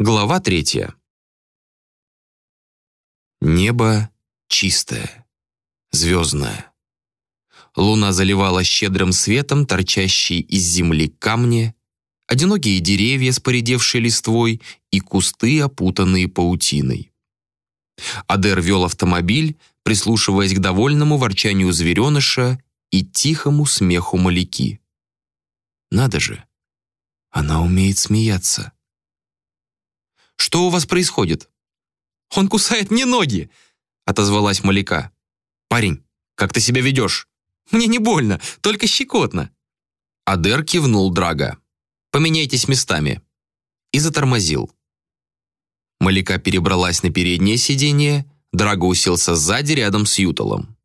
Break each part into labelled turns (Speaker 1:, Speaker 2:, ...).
Speaker 1: Глава третья. Небо чистое, звездное. Луна заливала щедрым светом торчащие из земли камни, одинокие деревья с поредевшей листвой и кусты, опутанные паутиной. Адер вел автомобиль, прислушиваясь к довольному ворчанию звереныша и тихому смеху маляки. Надо же, она умеет смеяться. «Что у вас происходит?» «Он кусает мне ноги!» — отозвалась Маляка. «Парень, как ты себя ведешь?» «Мне не больно, только щекотно». Адер кивнул Драга. «Поменяйтесь местами». И затормозил. Маляка перебралась на переднее сиденье, Драго уселся сзади рядом с Юталом.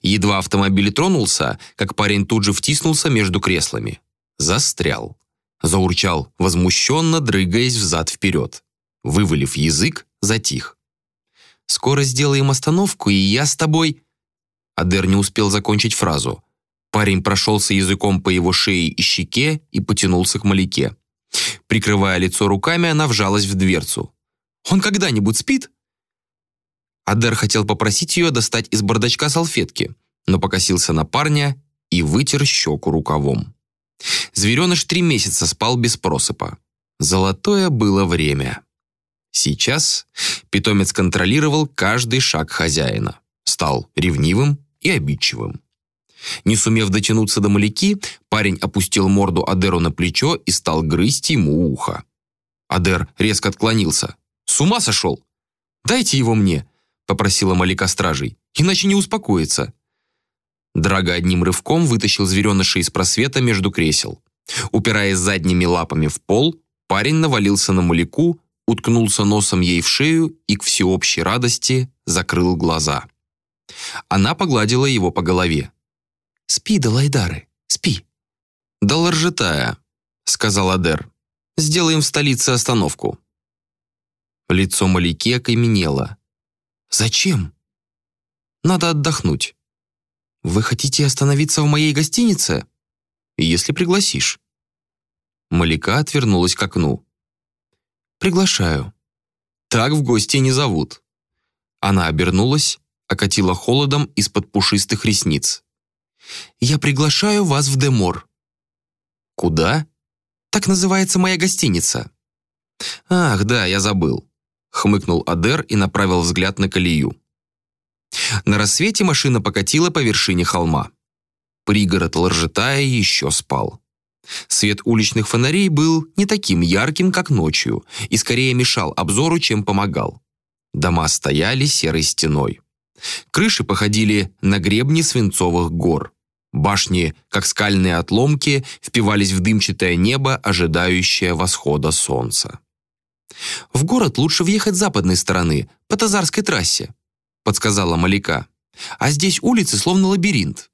Speaker 1: Едва автомобиль тронулся, как парень тут же втиснулся между креслами. Застрял. Заурчал, возмущенно дрыгаясь взад-вперед. Вывалив язык, затих. «Скоро сделаем остановку, и я с тобой...» Адер не успел закончить фразу. Парень прошелся языком по его шее и щеке и потянулся к маляке. Прикрывая лицо руками, она вжалась в дверцу. «Он когда-нибудь спит?» Адер хотел попросить ее достать из бардачка салфетки, но покосился на парня и вытер щеку рукавом. Звереныш три месяца спал без просыпа. Золотое было время. Сейчас питомец контролировал каждый шаг хозяина, стал ревнивым и обидчивым. Не сумев дотянуться до маляки, парень опустил морду Адеру на плечо и стал грызть ему ухо. Адер резко отклонился. «С ума сошел? Дайте его мне!» — попросила Маляка стражей. «Иначе не успокоится». Драга одним рывком вытащил звереныша из просвета между кресел. Упираясь задними лапами в пол, парень навалился на Маляку, уткнулся носом ей в шею и к всеобщей радости закрыл глаза. Она погладила его по голове. «Спи, Далайдары, спи». «Даларжетая», — сказал Адер. «Сделаем в столице остановку». Лицо Маляки окаменело. «Зачем?» «Надо отдохнуть». «Вы хотите остановиться в моей гостинице?» «Если пригласишь». Маляка отвернулась к окну. «Приглашаю». «Так в гости не зовут». Она обернулась, окатила холодом из-под пушистых ресниц. «Я приглашаю вас в Демор». «Куда?» «Так называется моя гостиница». «Ах, да, я забыл», — хмыкнул Адер и направил взгляд на колею. На рассвете машина покатила по вершине холма. Пригород Ларжетая еще спал. Свет уличных фонарей был не таким ярким, как ночью, и скорее мешал обзору, чем помогал. Дома стояли серой стеной. Крыши походили на гребни свинцовых гор. Башни, как скальные отломки, впивались в дымчатое небо, ожидающее восхода солнца. «В город лучше въехать с западной стороны, по Тазарской трассе», подсказала Малика. «А здесь улицы словно лабиринт».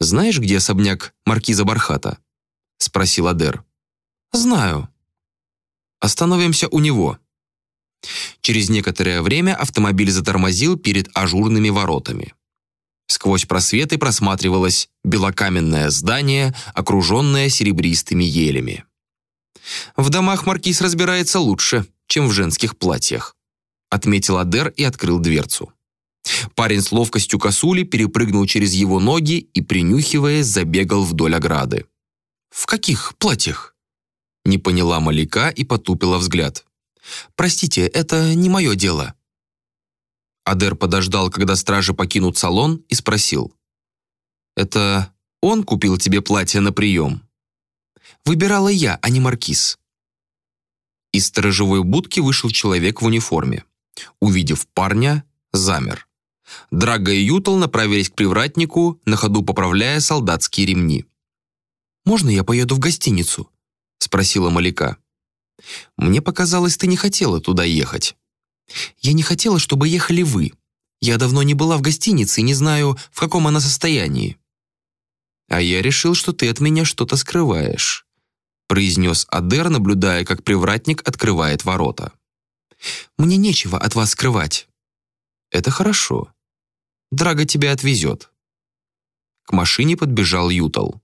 Speaker 1: «Знаешь, где особняк маркиза Бархата?» — спросил Адер. «Знаю». «Остановимся у него». Через некоторое время автомобиль затормозил перед ажурными воротами. Сквозь просветы просматривалось белокаменное здание, окруженное серебристыми елями. «В домах маркиз разбирается лучше, чем в женских платьях», отметил Адер и открыл дверцу. Парень с ловкостью косули перепрыгнул через его ноги и, принюхиваясь, забегал вдоль ограды. «В каких платьях?» Не поняла Малика и потупила взгляд. «Простите, это не мое дело». Адер подождал, когда стражи покинут салон, и спросил. «Это он купил тебе платье на прием?» «Выбирала я, а не маркиз». Из сторожевой будки вышел человек в униформе. Увидев парня, замер. Драга и Ютал направились к привратнику, на ходу поправляя солдатские ремни. «Можно я поеду в гостиницу?» — спросила Маляка. «Мне показалось, ты не хотела туда ехать». «Я не хотела, чтобы ехали вы. Я давно не была в гостинице и не знаю, в каком она состоянии». «А я решил, что ты от меня что-то скрываешь», произнес Адер, наблюдая, как привратник открывает ворота. Мне нечего от вас скрывать». «Это хорошо. Драга тебя отвезет». К машине подбежал Ютал.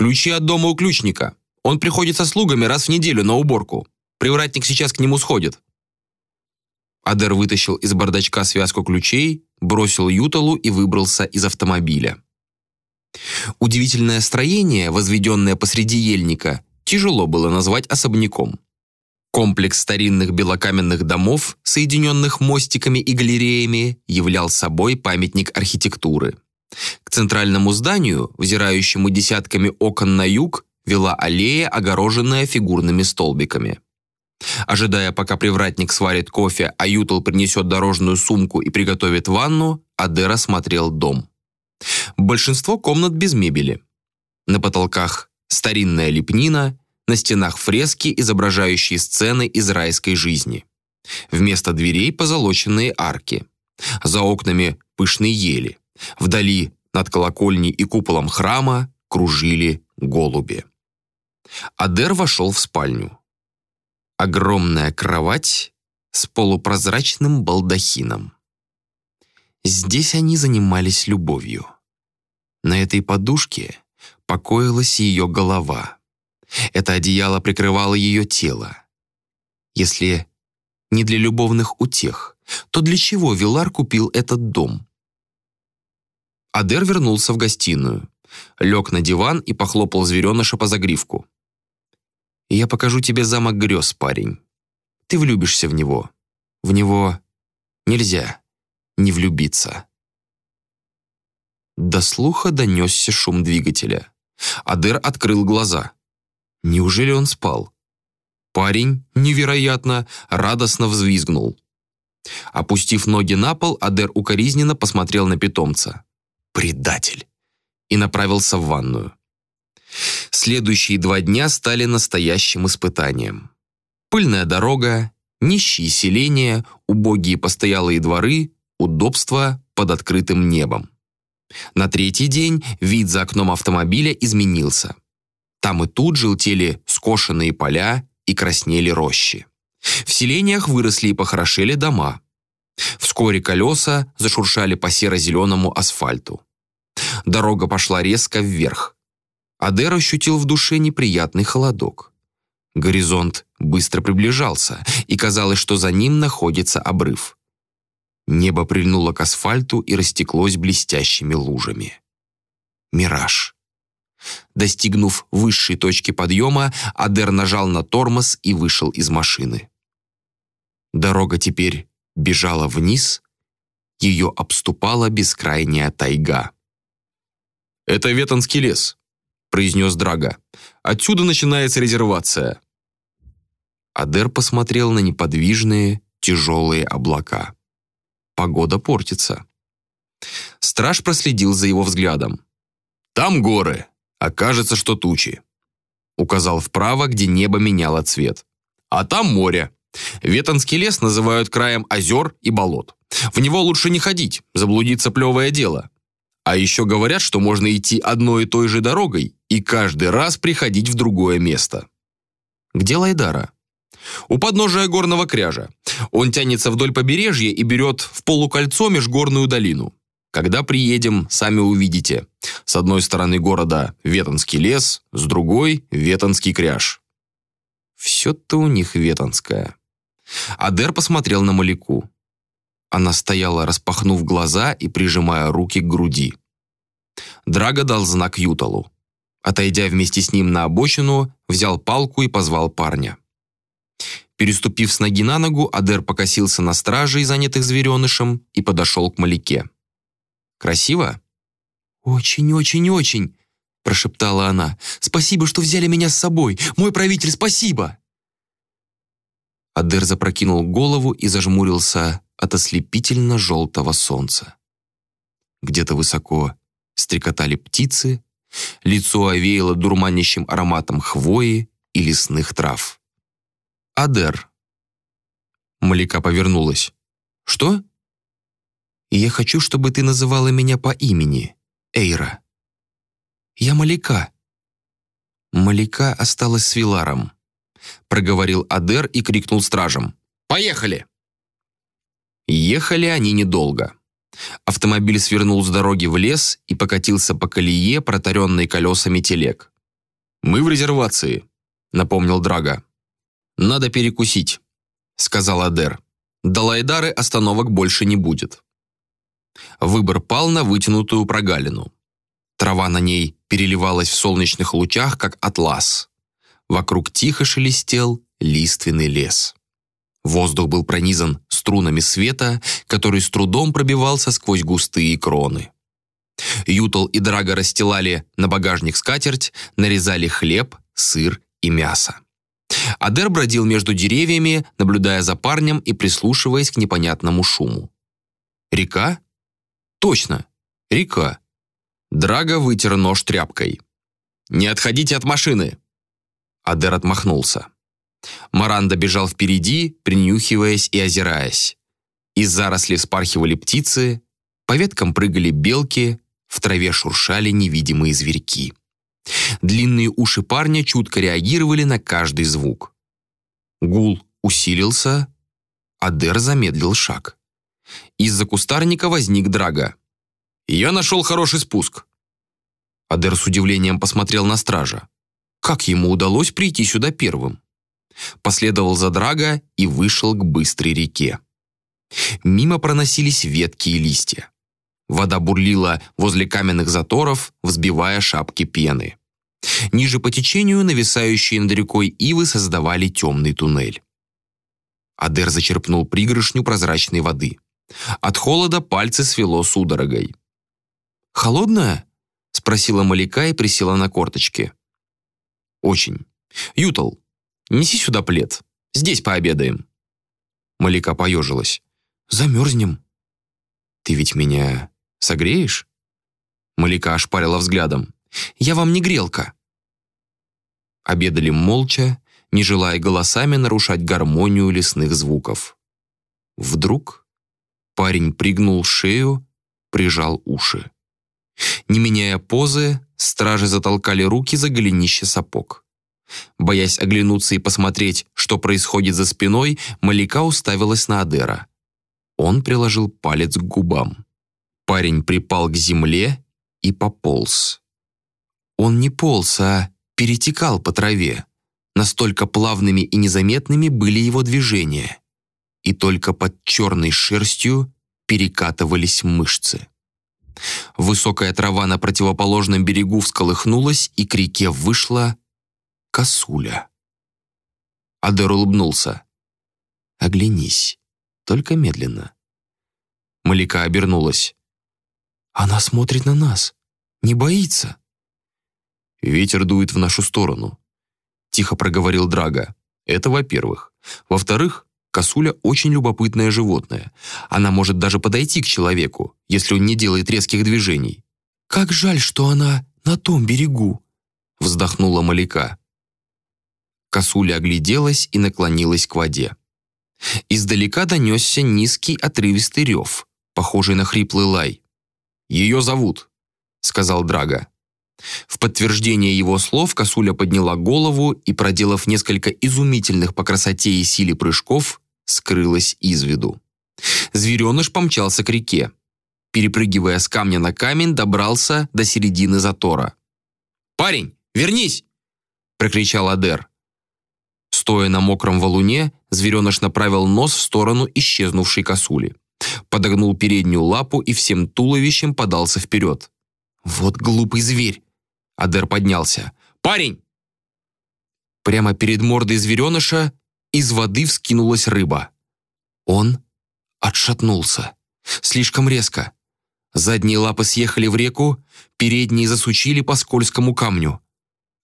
Speaker 1: «Ключи от дома у ключника. Он приходит со слугами раз в неделю на уборку. Привратник сейчас к нему сходит». Адер вытащил из бардачка связку ключей, бросил Юталу и выбрался из автомобиля. Удивительное строение, возведенное посреди ельника, тяжело было назвать особняком. Комплекс старинных белокаменных домов, соединенных мостиками и галереями, являл собой памятник архитектуры. К центральному зданию, взирающему десятками окон на юг, вела аллея, огороженная фигурными столбиками. Ожидая, пока привратник сварит кофе, а Ютл принесет дорожную сумку и приготовит ванну, Адера смотрел дом. Большинство комнат без мебели. На потолках старинная лепнина, на стенах фрески, изображающие сцены из райской жизни. Вместо дверей позолоченные арки. За окнами пышные ели. Вдали над колокольней и куполом храма кружили голуби. Адер вошел в спальню. Огромная кровать с полупрозрачным балдахином. Здесь они занимались любовью. На этой подушке покоилась ее голова. Это одеяло прикрывало ее тело. Если не для любовных утех, то для чего Вилар купил этот дом? Адер вернулся в гостиную, лег на диван и похлопал звереныша по загривку. «Я покажу тебе замок грез, парень. Ты влюбишься в него. В него нельзя не влюбиться». До слуха донесся шум двигателя. Адер открыл глаза. Неужели он спал? Парень, невероятно, радостно взвизгнул. Опустив ноги на пол, Адер укоризненно посмотрел на питомца. «Предатель!» и направился в ванную. Следующие два дня стали настоящим испытанием. Пыльная дорога, нищие селения, убогие постоялые дворы, удобства под открытым небом. На третий день вид за окном автомобиля изменился. Там и тут желтели скошенные поля и краснели рощи. В селениях выросли и похорошели дома. Вскоре колеса зашуршали по серо-зеленому асфальту. Дорога пошла резко вверх. Адер ощутил в душе неприятный холодок. Горизонт быстро приближался, и казалось, что за ним находится обрыв. Небо прильнуло к асфальту и растеклось блестящими лужами. Мираж. Достигнув высшей точки подъема, Адер нажал на тормоз и вышел из машины. Дорога теперь бежала вниз, ее обступала бескрайняя тайга. «Это Ветонский лес», — произнес Драга. «Отсюда начинается резервация». Адер посмотрел на неподвижные, тяжелые облака. Погода портится. Страж проследил за его взглядом. «Там горы, а кажется, что тучи», — указал вправо, где небо меняло цвет. «А там море. Ветонский лес называют краем озер и болот. В него лучше не ходить, заблудиться плевое дело. А еще говорят, что можно идти одной и той же дорогой и каждый раз приходить в другое место». «Где Лайдара?» У подножия горного кряжа. Он тянется вдоль побережья и берет в полукольцо межгорную долину. Когда приедем, сами увидите. С одной стороны города Ветонский лес, с другой – Ветонский кряж. Все-то у них ветонское. Адер посмотрел на Маляку. Она стояла, распахнув глаза и прижимая руки к груди. Драго дал знак Юталу. Отойдя вместе с ним на обочину, взял палку и позвал парня. Переступив с ноги на ногу, Адер покосился на стражей, занятых зверенышем, и подошел к Маляке. «Красиво?»
Speaker 2: «Очень-очень-очень», – прошептала она. «Спасибо, что взяли меня с собой. Мой правитель, спасибо!»
Speaker 1: Адер запрокинул голову и зажмурился от ослепительно-желтого солнца. Где-то высоко стрекотали птицы, лицо овеяло дурманящим ароматом хвои и лесных трав. Адер. Малика повернулась. «Что?» «Я хочу, чтобы ты называла меня по имени, Эйра. Я Малика». Малика осталась с Виларом. Проговорил Адер и крикнул стражам. «Поехали!» Ехали они недолго. Автомобиль свернул с дороги в лес и покатился по колее, протаренной колесами телег. «Мы в резервации», — напомнил Драга. «Надо перекусить», — сказал Адер. «До Лайдары остановок больше не будет». Выбор пал на вытянутую прогалину. Трава на ней переливалась в солнечных лучах, как атлас. Вокруг тихо шелестел лиственный лес. Воздух был пронизан струнами света, который с трудом пробивался сквозь густые кроны. Ютал и Драга расстилали на багажник скатерть, нарезали хлеб, сыр и мясо. Адер бродил между деревьями, наблюдая за парнем и прислушиваясь к непонятному шуму. Река? Точно, река. Драга вытер нож тряпкой. «Не отходите от машины!» Адер отмахнулся. Маранда бежал впереди, принюхиваясь и озираясь. Из зарослей вспархивали птицы, по веткам прыгали белки, в траве шуршали невидимые зверьки. Длинные уши парня чутко реагировали на каждый звук. Гул усилился, Адер замедлил шаг. Из-за кустарника возник Драга. «Я нашел хороший спуск». Адер с удивлением посмотрел на стража. Как ему удалось прийти сюда первым? Последовал за Драга и вышел к быстрой реке. Мимо проносились ветки и листья. Вода бурлила возле каменных заторов, взбивая шапки пены. Ниже по течению нависающие над рекой ивы создавали темный туннель. Адер зачерпнул пригоршню прозрачной воды. От холода пальцы свело судорогой. «Холодная?» — спросила Маляка и присела на корточки. «Очень. Ютал, неси сюда плед. Здесь пообедаем». Маляка поежилась. «Замерзнем». «Ты ведь меня Согреешь?» Малика ошпарила взглядом. «Я вам не грелка». Обедали молча, не желая голосами нарушать гармонию лесных звуков. Вдруг парень пригнул шею, прижал уши. Не меняя позы, стражи затолкали руки за голенище сапог. Боясь оглянуться и посмотреть, что происходит за спиной, Малика уставилась на Адера. Он приложил палец к губам. Парень припал к земле и пополз. Он не полз, а перетекал по траве. Настолько плавными и незаметными были его движения. И только под черной шерстью перекатывались мышцы. Высокая трава на противоположном берегу всколыхнулась, и к реке вышла косуля. Адер улыбнулся. «Оглянись, только медленно». Малика обернулась. Она смотрит на нас. Не боится. Ветер дует в нашу сторону. Тихо проговорил Драга. Это во-первых. Во-вторых, косуля очень любопытное животное. Она может даже подойти к человеку, если он не делает резких движений. «Как жаль, что она на том берегу», — вздохнула Маляка. Косуля огляделась и наклонилась к воде. Издалека донесся низкий отрывистый рев, похожий на хриплый лай. «Ее зовут», — сказал Драга. В подтверждение его слов косуля подняла голову и, проделав несколько изумительных по красоте и силе прыжков, скрылась из виду. Звереныш помчался к реке. Перепрыгивая с камня на камень, добрался до середины затора. «Парень, вернись!» — прокричал Адер. Стоя на мокром валуне, звереныш направил нос в сторону исчезнувшей косули подогнул переднюю лапу и всем туловищем подался вперед. «Вот глупый зверь!» Адер поднялся. «Парень!» Прямо перед мордой звереныша из воды вскинулась рыба. Он отшатнулся. Слишком резко. Задние лапы съехали в реку, передние засучили по скользкому камню.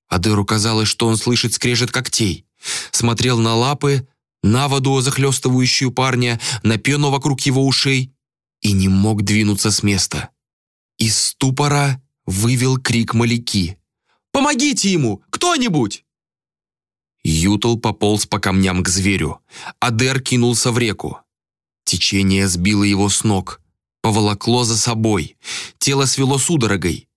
Speaker 1: Адеру казалось, что он слышит скрежет когтей. Смотрел на лапы, на воду, захлестывающую парня, на пену вокруг его ушей, и не мог двинуться с места. Из ступора вывел крик маляки. «Помогите ему! Кто-нибудь!» Ютл пополз по камням к зверю. Адер кинулся в реку. Течение сбило его с ног, поволокло за собой. Тело свело судорогой.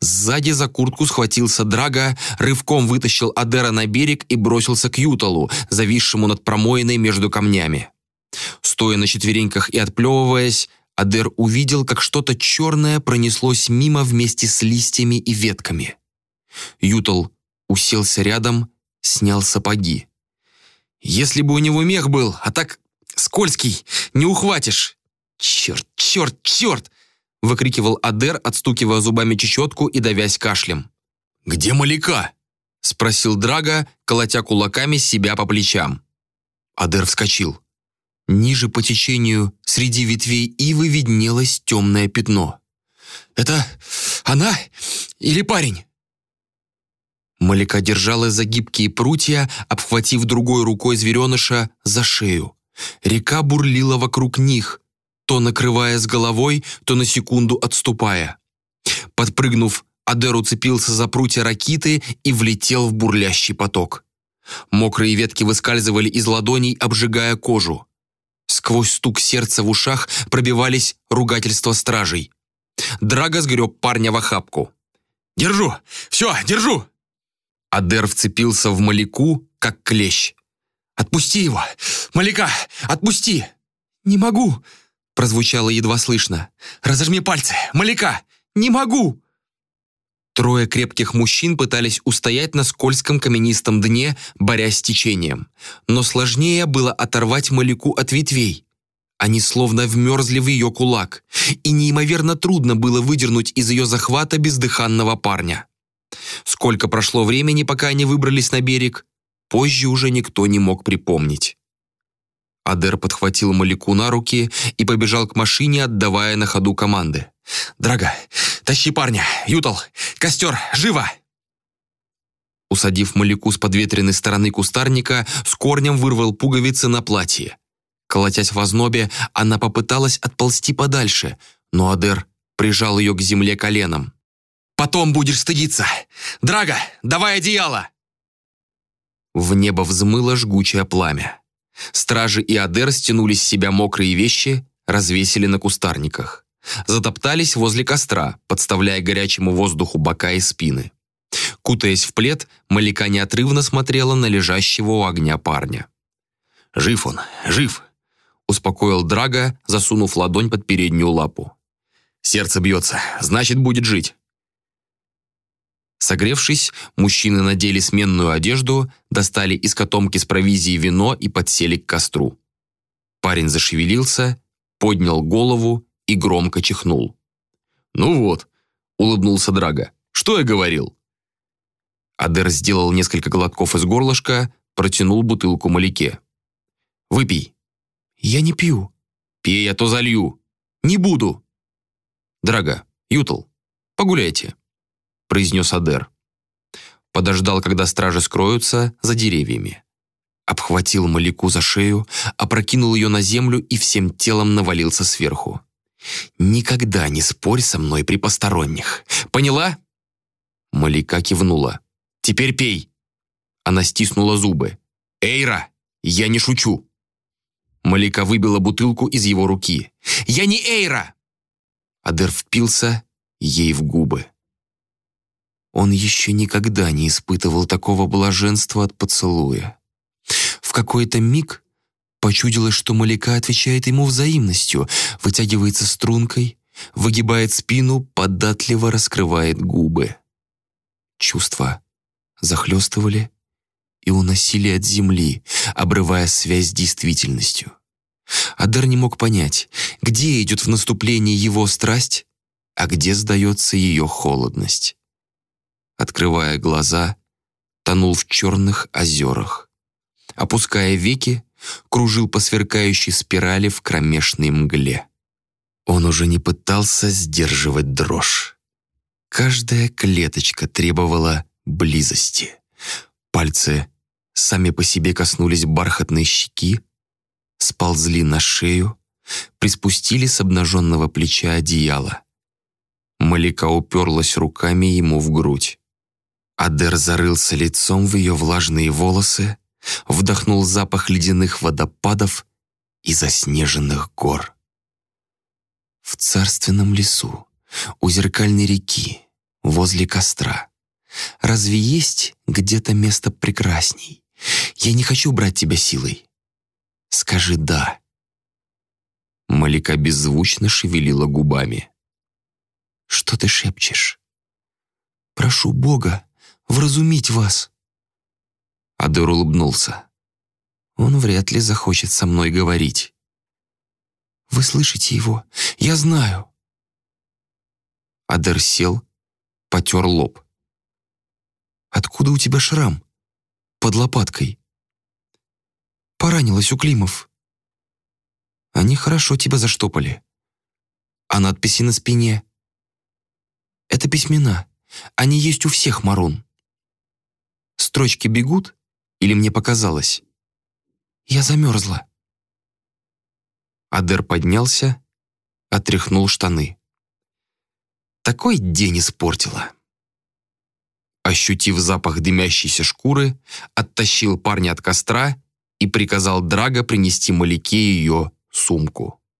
Speaker 1: Сзади за куртку схватился Драга, рывком вытащил Адера на берег и бросился к Юталу, зависшему над промоиной между камнями. Стоя на четвереньках и отплевываясь, Адер увидел, как что-то черное пронеслось мимо вместе с листьями и ветками. Ютал уселся рядом, снял сапоги. Если бы у него мех был, а так скользкий, не ухватишь. Черт, черт, черт! выкрикивал Адер, отстукивая зубами чечетку и давясь кашлем. «Где Маляка?» — спросил Драга, колотя кулаками себя по плечам. Адер вскочил. Ниже по течению, среди ветвей ивы, виднелось темное пятно. «Это она или парень?» Маляка держалась за гибкие прутья, обхватив другой рукой звереныша за шею. Река бурлила вокруг них, то накрывая с головой, то на секунду отступая. Подпрыгнув, Адер уцепился за прутья ракиты и влетел в бурлящий поток. Мокрые ветки выскальзывали из ладоней, обжигая кожу. Сквозь стук сердца в ушах пробивались ругательства стражей. Драго сгреб парня в охапку. «Держу! Все, держу!» Адер вцепился в Маляку, как клещ. «Отпусти его! Маляка, отпусти!» «Не могу!» прозвучало едва слышно. «Разожми пальцы! Маляка! Не могу!» Трое крепких мужчин пытались устоять на скользком каменистом дне, борясь с течением. Но сложнее было оторвать Маляку от ветвей. Они словно вмерзли в ее кулак, и неимоверно трудно было выдернуть из ее захвата бездыханного парня. Сколько прошло времени, пока они выбрались на берег, позже уже никто не мог припомнить. Адер подхватил Маляку на руки и побежал к машине, отдавая на ходу команды. «Драга, тащи парня! Ютал! Костер! Живо!» Усадив Маляку с подветренной стороны кустарника, с корнем вырвал пуговицы на платье. Колотясь в ознобе, она попыталась отползти подальше, но Адер прижал ее к земле коленом. «Потом будешь стыдиться! Драга, давай одеяло!» В небо взмыло жгучее пламя. Стражи и Адер стянули с себя мокрые вещи, развесили на кустарниках. Затоптались возле костра, подставляя горячему воздуху бока и спины. Кутаясь в плед, Малика неотрывно смотрела на лежащего у огня парня. «Жив он, жив!» — успокоил Драга, засунув ладонь под переднюю лапу. «Сердце бьется, значит, будет жить». Согревшись, мужчины надели сменную одежду, достали из котомки с провизией вино и подсели к костру. Парень зашевелился, поднял голову и громко чихнул. «Ну вот», — улыбнулся Драга, — «что я говорил?» Адер сделал несколько глотков из горлышка, протянул бутылку Маляке. «Выпей». «Я не пью». «Пей, а то залью». «Не буду». «Драга, Ютл, погуляйте» произнес Адер. Подождал, когда стражи скроются за деревьями. Обхватил Маляку за шею, опрокинул ее на землю и всем телом навалился сверху. «Никогда не спорь со мной при посторонних. Поняла?» Маляка кивнула. «Теперь пей!» Она стиснула зубы. «Эйра, я не шучу!» Малика выбила бутылку из его руки. «Я не Эйра!» Адер впился ей в губы. Он еще никогда не испытывал такого блаженства от поцелуя. В какой-то миг почудилось, что Маляка отвечает ему взаимностью, вытягивается стрункой, выгибает спину, податливо раскрывает губы. Чувства захлестывали и уносили от земли, обрывая связь с действительностью. Адар не мог понять, где идет в наступление его страсть, а где сдается ее холодность открывая глаза, тонул в черных озерах. Опуская веки, кружил по сверкающей спирали в кромешной мгле. Он уже не пытался сдерживать дрожь. Каждая клеточка требовала близости. Пальцы сами по себе коснулись бархатной щеки, сползли на шею, приспустили с обнаженного плеча одеяло. Малика уперлась руками ему в грудь. Адер зарылся лицом в ее влажные волосы, вдохнул запах ледяных водопадов и заснеженных гор. В царственном лесу, у зеркальной реки, возле костра. Разве есть где-то место прекрасней? Я не хочу брать тебя силой. Скажи «да». Малика беззвучно шевелила губами. «Что ты шепчешь?» «Прошу Бога, вразумить вас». Адер улыбнулся. Он вряд ли захочет со мной говорить.
Speaker 2: Вы слышите его? Я знаю.
Speaker 1: Адер сел, потер лоб.
Speaker 2: Откуда у тебя шрам? Под лопаткой. Поранилась у Климов.
Speaker 1: Они хорошо тебя заштопали. А надписи на спине?
Speaker 2: Это письмена. Они есть у всех, Марун.
Speaker 1: Строчки бегут? Или мне показалось?
Speaker 2: Я замерзла.
Speaker 1: Адер поднялся, отряхнул штаны. Такой день испортила. Ощутив запах дымящейся шкуры, оттащил парня от костра и приказал Драго принести Маляке ее сумку.